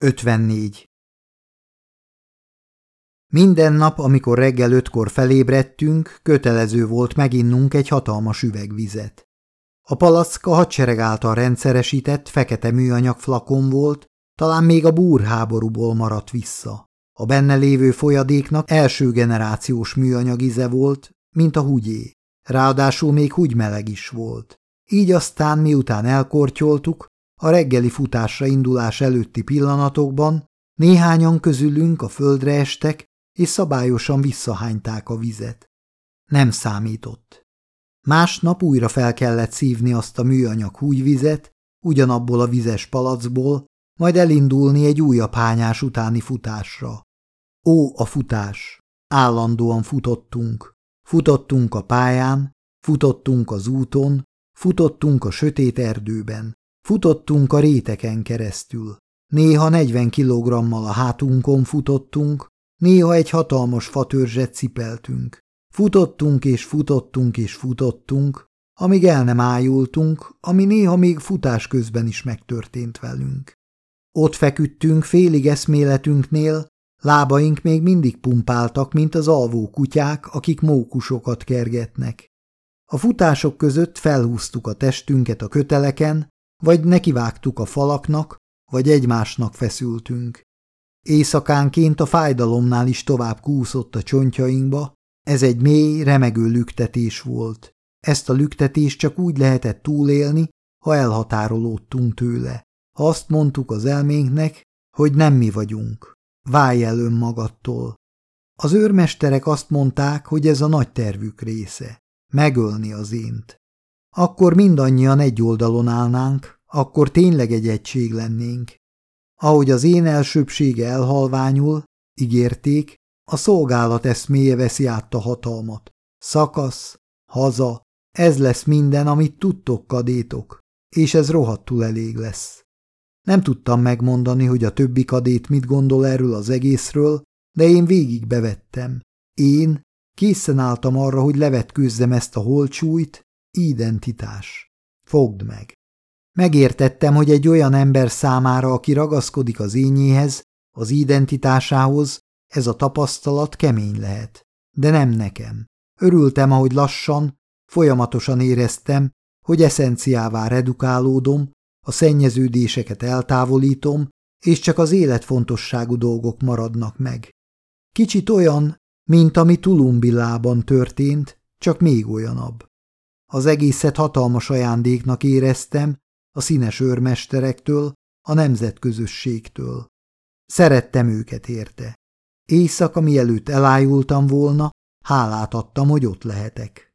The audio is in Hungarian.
54. Minden nap, amikor reggel ötkor felébredtünk, kötelező volt meginnunk egy hatalmas üvegvizet. A palack a hadsereg által rendszeresített fekete műanyag flakon volt, talán még a búrháborúból maradt vissza. A benne lévő folyadéknak első generációs műanyag íze volt, mint a húgyé. Ráadásul még húgymeleg is volt. Így aztán, miután elkortyoltuk, a reggeli futásra indulás előtti pillanatokban néhányan közülünk a földre estek, és szabályosan visszahányták a vizet. Nem számított. Másnap újra fel kellett szívni azt a műanyag húgyvizet, ugyanabból a vizes palacból, majd elindulni egy újabb hányás utáni futásra. Ó, a futás! Állandóan futottunk. Futottunk a pályán, futottunk az úton, futottunk a sötét erdőben. Futottunk a réteken keresztül. Néha 40 kilogrammal a hátunkon futottunk, néha egy hatalmas fatörzset cipeltünk. Futottunk és futottunk és futottunk, amíg el nem ájultunk, ami néha még futás közben is megtörtént velünk. Ott feküdtünk félig eszméletünknél, lábaink még mindig pumpáltak, mint az alvó kutyák, akik mókusokat kergetnek. A futások között felhúztuk a testünket a köteleken, vagy nekivágtuk a falaknak, vagy egymásnak feszültünk. Éjszakánként a fájdalomnál is tovább kúszott a csontjainkba, ez egy mély, remegő lüktetés volt. Ezt a lüktetést csak úgy lehetett túlélni, ha elhatárolódtunk tőle. Ha azt mondtuk az elménknek, hogy nem mi vagyunk. Válj el önmagadtól. Az őrmesterek azt mondták, hogy ez a nagy tervük része. Megölni az ént. Akkor mindannyian egy oldalon állnánk, akkor tényleg egy egység lennénk. Ahogy az én elsőbsége elhalványul, ígérték, a szolgálat eszméje veszi át a hatalmat. Szakasz, haza, ez lesz minden, amit tudtok, kadétok, és ez rohadtul elég lesz. Nem tudtam megmondani, hogy a többi kadét mit gondol erről az egészről, de én végig bevettem. Én készen álltam arra, hogy levetkőzzem ezt a holcsújt, Identitás. Fogd meg. Megértettem, hogy egy olyan ember számára, aki ragaszkodik az ényéhez, az identitásához, ez a tapasztalat kemény lehet. De nem nekem. Örültem, ahogy lassan, folyamatosan éreztem, hogy eszenciává redukálódom, a szennyeződéseket eltávolítom, és csak az életfontosságú dolgok maradnak meg. Kicsit olyan, mint ami Tulumbilában történt, csak még olyanabb. Az egészet hatalmas ajándéknak éreztem a színes őrmesterektől, a nemzetközösségtől. Szerettem őket érte. Éjszaka, mielőtt elájultam volna, hálát adtam, hogy ott lehetek.